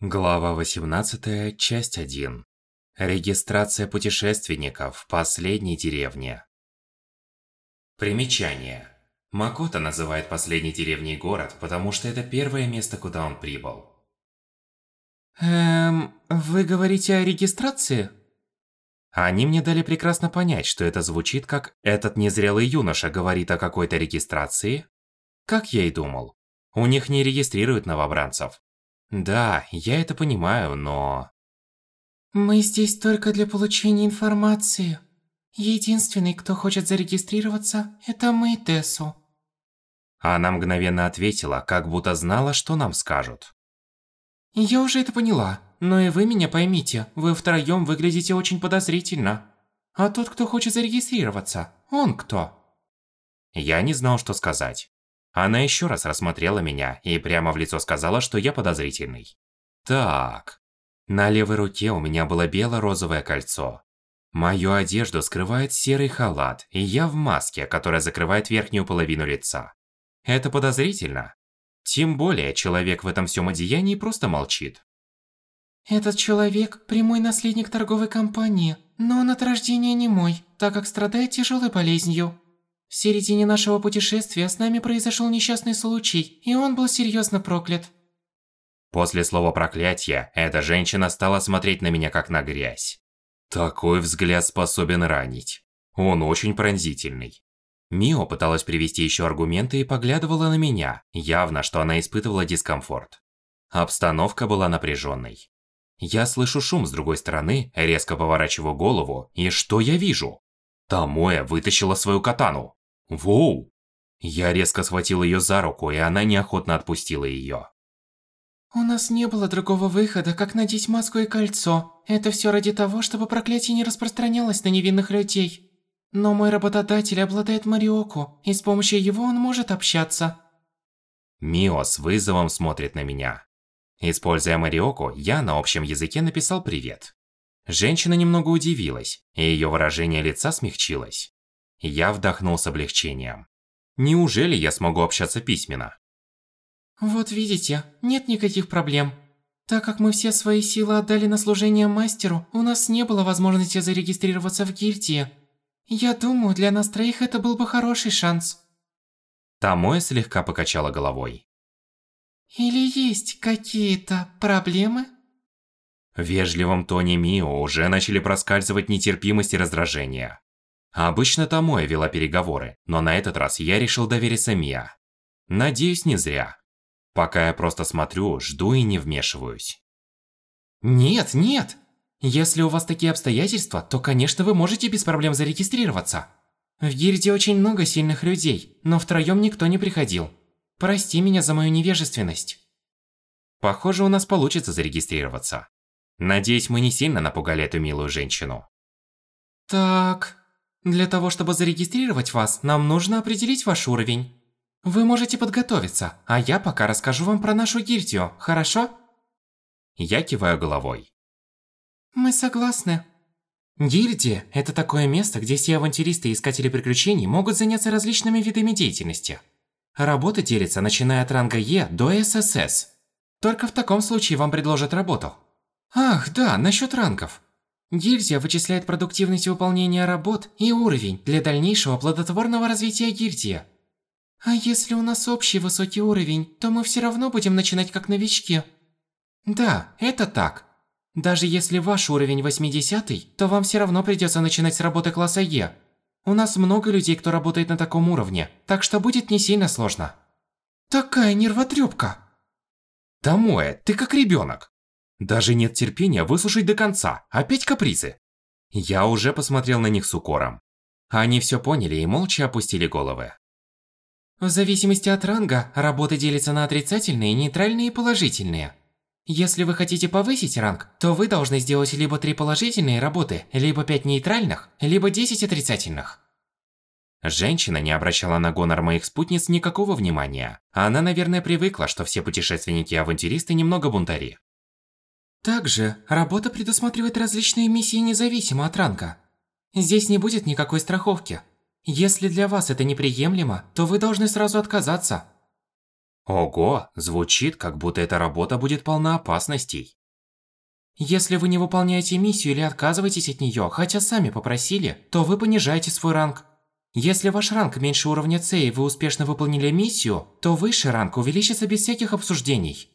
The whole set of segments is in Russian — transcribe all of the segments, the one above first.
Глава 18, часть 1. Регистрация путешественников в последней деревне. Примечание. Макото называет последней деревней город, потому что это первое место, куда он прибыл. Эм, вы говорите о регистрации? Они мне дали прекрасно понять, что это звучит как «этот незрелый юноша говорит о какой-то регистрации». Как я и думал. У них не регистрируют новобранцев. Да, я это понимаю, но... Мы здесь только для получения информации. Единственный, кто хочет зарегистрироваться, это мы, Тессу. Она мгновенно ответила, как будто знала, что нам скажут. Я уже это поняла, но и вы меня поймите, вы втроем выглядите очень подозрительно. А тот, кто хочет зарегистрироваться, он кто? Я не знал, что сказать. Она еще раз рассмотрела меня и прямо в лицо сказала, что я подозрительный. Так. На левой руке у меня было бело-розовое кольцо. Мою одежду скрывает серый халат, и я в маске, которая закрывает верхнюю половину лица. Это подозрительно. Тем более, человек в этом всем одеянии просто молчит. Этот человек – прямой наследник торговой компании, но он от рождения не мой, так как страдает тяжелой болезнью. В середине нашего путешествия с нами произошел несчастный случай, и он был серьезно проклят. После слова проклятия, эта женщина стала смотреть на меня как на грязь. Такой взгляд способен ранить. Он очень пронзительный. Мио пыталась привести еще аргументы и поглядывала на меня, явно, что она испытывала дискомфорт. Обстановка была напряженной. Я слышу шум с другой стороны, резко поворачиваю голову, и что я вижу? Тамоя вытащила свою катану. Воу! Я резко схватил ее за руку, и она неохотно отпустила ее. У нас не было другого выхода, как надеть маску и кольцо. Это все ради того, чтобы проклятие не распространялось на невинных людей. Но мой работодатель обладает Мариоку, и с помощью его он может общаться. Мио с вызовом смотрит на меня. Используя Мариоку, я на общем языке написал «привет». Женщина немного удивилась, и ее выражение лица смягчилось. Я вдохнул с облегчением. Неужели я смогу общаться письменно? Вот видите, нет никаких проблем. Так как мы все свои силы отдали на служение мастеру, у нас не было возможности зарегистрироваться в гильдии. Я думаю, для нас троих это был бы хороший шанс. Тамоя слегка покачала головой. Или есть какие-то проблемы? В вежливом тоне Мио уже начали проскальзывать нетерпимость и раздражение. Обычно Тамоя вела переговоры, но на этот раз я решил довериться Мия. Надеюсь, не зря. Пока я просто смотрю, жду и не вмешиваюсь. Нет, нет! Если у вас такие обстоятельства, то, конечно, вы можете без проблем зарегистрироваться. В гильдии очень много сильных людей, но втроем никто не приходил. Прости меня за мою невежественность. Похоже, у нас получится зарегистрироваться. Надеюсь, мы не сильно напугали эту милую женщину. Так, для того, чтобы зарегистрировать вас, нам нужно определить ваш уровень. Вы можете подготовиться, а я пока расскажу вам про нашу гильдию, хорошо? Я киваю головой. Мы согласны. Гильдия – это такое место, где все авантюристы и искатели приключений могут заняться различными видами деятельности. Работа делится, начиная от ранга Е до ССС. Только в таком случае вам предложат работу. Ах, да, насчет рангов. Гильдия вычисляет продуктивность выполнения работ и уровень для дальнейшего плодотворного развития гильдии. А если у нас общий высокий уровень, то мы все равно будем начинать как новички. Да, это так. Даже если ваш уровень 80, то вам все равно придется начинать с работы класса Е. У нас много людей, кто работает на таком уровне, так что будет не сильно сложно. Такая нервотрепка. Тамоэ, ты как ребенок. Даже нет терпения выслушать до конца, опять капризы. Я уже посмотрел на них с укором. Они все поняли и молча опустили головы. В зависимости от ранга, работы делятся на отрицательные, нейтральные и положительные. Если вы хотите повысить ранг, то вы должны сделать либо 3 положительные работы, либо 5 нейтральных, либо 10 отрицательных. Женщина не обращала на гонор моих спутниц никакого внимания. Она, наверное, привыкла, что все путешественники и авантюристы немного бунтари. Также работа предусматривает различные миссии независимо от ранга. Здесь не будет никакой страховки. Если для вас это неприемлемо, то вы должны сразу отказаться. Ого, звучит, как будто эта работа будет полна опасностей. Если вы не выполняете миссию или отказываетесь от нее, хотя сами попросили, то вы понижаете свой ранг. Если ваш ранг меньше уровня С и вы успешно выполнили миссию, то высший ранг увеличится без всяких обсуждений.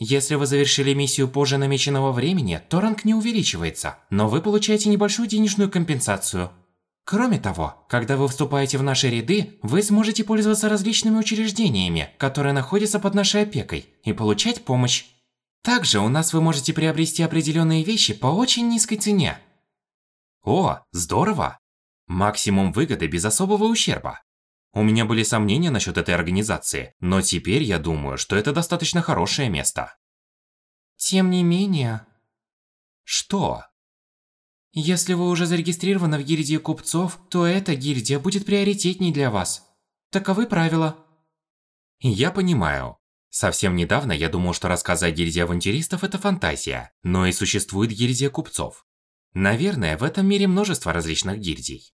Если вы завершили миссию позже намеченного времени, то ранг не увеличивается, но вы получаете небольшую денежную компенсацию. Кроме того, когда вы вступаете в наши ряды, вы сможете пользоваться различными учреждениями, которые находятся под нашей опекой, и получать помощь. Также у нас вы можете приобрести определенные вещи по очень низкой цене. О, здорово! Максимум выгоды без особого ущерба. У меня были сомнения насчет этой организации, но теперь я думаю, что это достаточно хорошее место. Тем не менее... Что? Если вы уже зарегистрированы в гильдии купцов, то эта гильдия будет приоритетней для вас. Таковы правила. Я понимаю. Совсем недавно я думал, что рассказы о гильдии авантюристов – это фантазия, но и существует гильдия купцов. Наверное, в этом мире множество различных гильдий.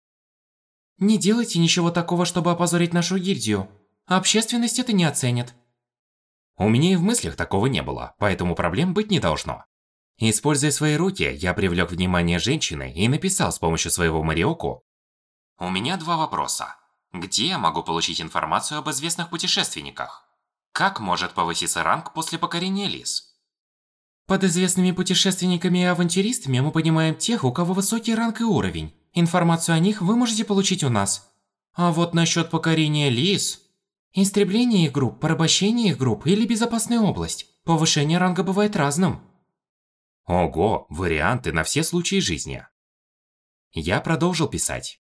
Не делайте ничего такого, чтобы опозорить нашу гильдию. Общественность это не оценит. У меня и в мыслях такого не было, поэтому проблем быть не должно. Используя свои руки, я привлек внимание женщины и написал с помощью своего Мариоку «У меня два вопроса. Где я могу получить информацию об известных путешественниках?» Как может повыситься ранг после покорения лис? Под известными путешественниками и авантюристами мы понимаем тех, у кого высокий ранг и уровень. Информацию о них вы можете получить у нас. А вот насчет покорения лис... Истребление их групп, порабощение их групп или безопасная область. Повышение ранга бывает разным. Ого, варианты на все случаи жизни. Я продолжил писать.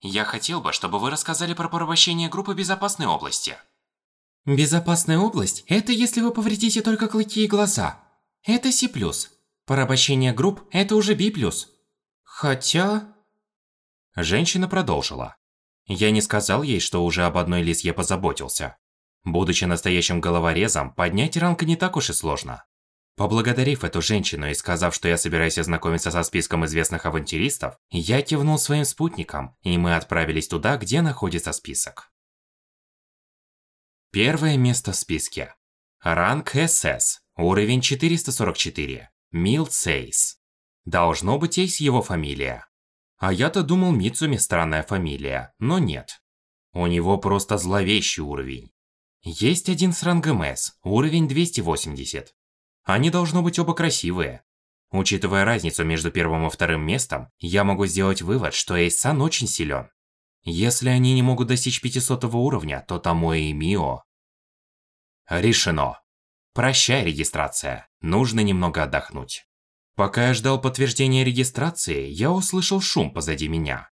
Я хотел бы, чтобы вы рассказали про порабощение группы безопасной области. Безопасная область – это если вы повредите только клыки и глаза. Это C+. Порабощение групп – это уже B+. Хотя... Женщина продолжила. Я не сказал ей, что уже об одной лис я позаботился. Будучи настоящим головорезом, поднять ранг не так уж и сложно. Поблагодарив эту женщину и сказав, что я собираюсь ознакомиться со списком известных авантюристов, я кивнул своим спутникам, и мы отправились туда, где находится список. Первое место в списке. Ранг СС. Уровень 444. Мил Сейс. Должно быть Эйс его фамилия. А я-то думал Мицуми странная фамилия, но нет. У него просто зловещий уровень. Есть один с рангом С, уровень 280. Они должно быть оба красивые. Учитывая разницу между первым и вторым местом, я могу сделать вывод, что Эйсан очень силен. Если они не могут достичь 500 уровня, то Томоэ и Мио... Решено. Прощай, регистрация. Нужно немного отдохнуть. Пока я ждал подтверждения регистрации, я услышал шум позади меня.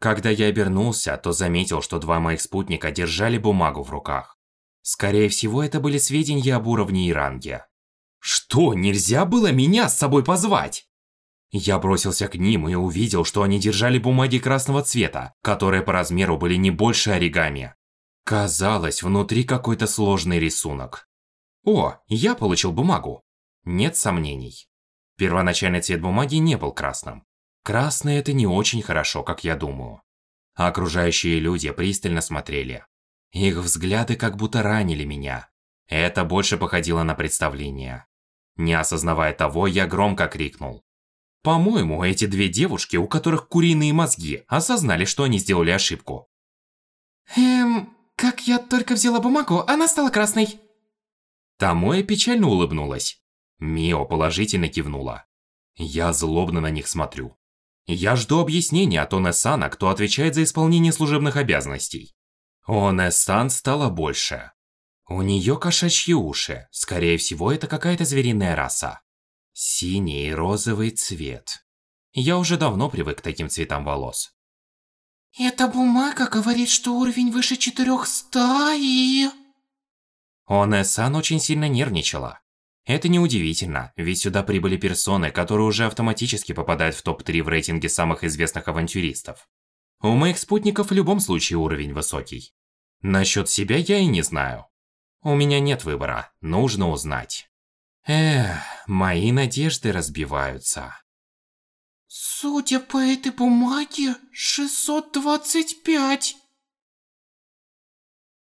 Когда я обернулся, то заметил, что два моих спутника держали бумагу в руках. Скорее всего, это были сведения об уровне и ранге. Что, нельзя было меня с собой позвать? Я бросился к ним и увидел, что они держали бумаги красного цвета, которые по размеру были не больше оригами. Казалось, внутри какой-то сложный рисунок. О, я получил бумагу. Нет сомнений. Первоначальный цвет бумаги не был красным. Красный это не очень хорошо, как я думаю. Окружающие люди пристально смотрели. Их взгляды как будто ранили меня. Это больше походило на представление. Не осознавая того, я громко крикнул. По-моему, эти две девушки, у которых куриные мозги, осознали, что они сделали ошибку. Эм, как я только взяла бумагу, она стала красной. Тамоя печально улыбнулась. Мио положительно кивнула. Я злобно на них смотрю. Я жду объяснения от Оне-сана, кто отвечает за исполнение служебных обязанностей. Оне-сан стала больше. У нее кошачьи уши, скорее всего это какая-то звериная раса. Синий и розовый цвет. Я уже давно привык к таким цветам волос. Эта бумага говорит, что уровень выше 400 и... Оне-сан очень сильно нервничала. Это неудивительно, ведь сюда прибыли персоны, которые уже автоматически попадают в топ-3 в рейтинге самых известных авантюристов. У моих спутников в любом случае уровень высокий. Насчет себя я и не знаю. У меня нет выбора, нужно узнать. Эх, мои надежды разбиваются. Судя по этой бумаге, 625.